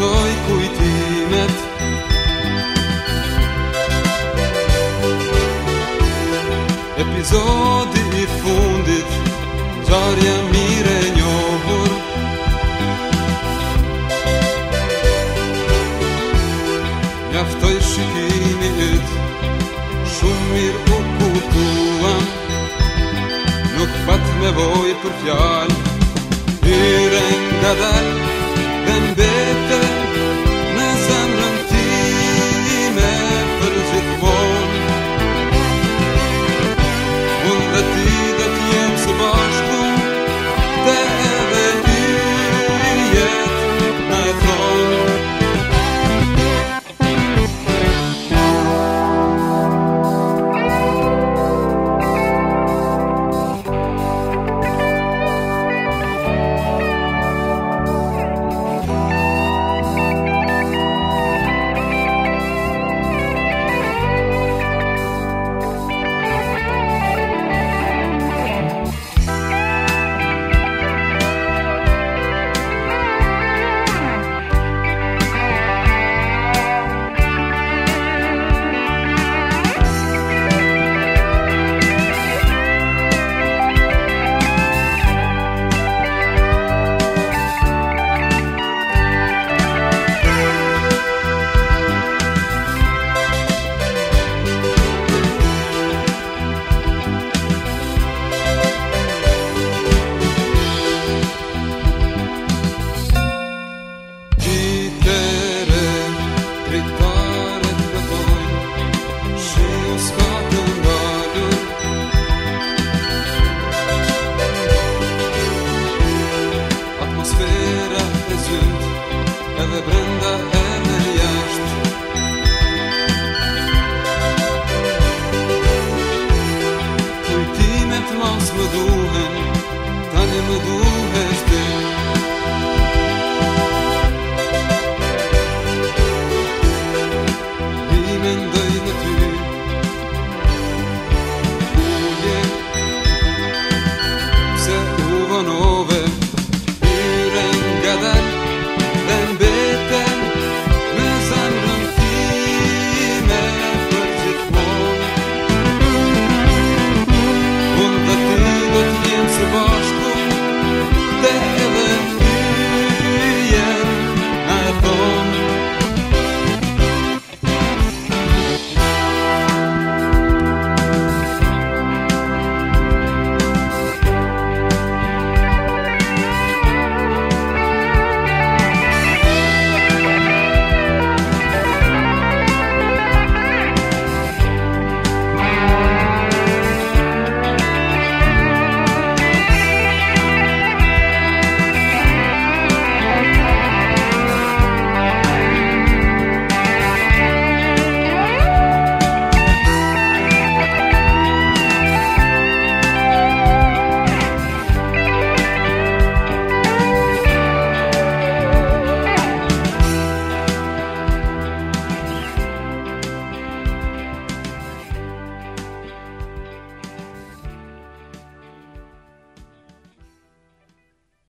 kujtoj kujtimet Epizodi i fundit Gjarja mire njohur Njaftoj shikimit Shumë mirë u kutuam Nuk pat me voj për fjallë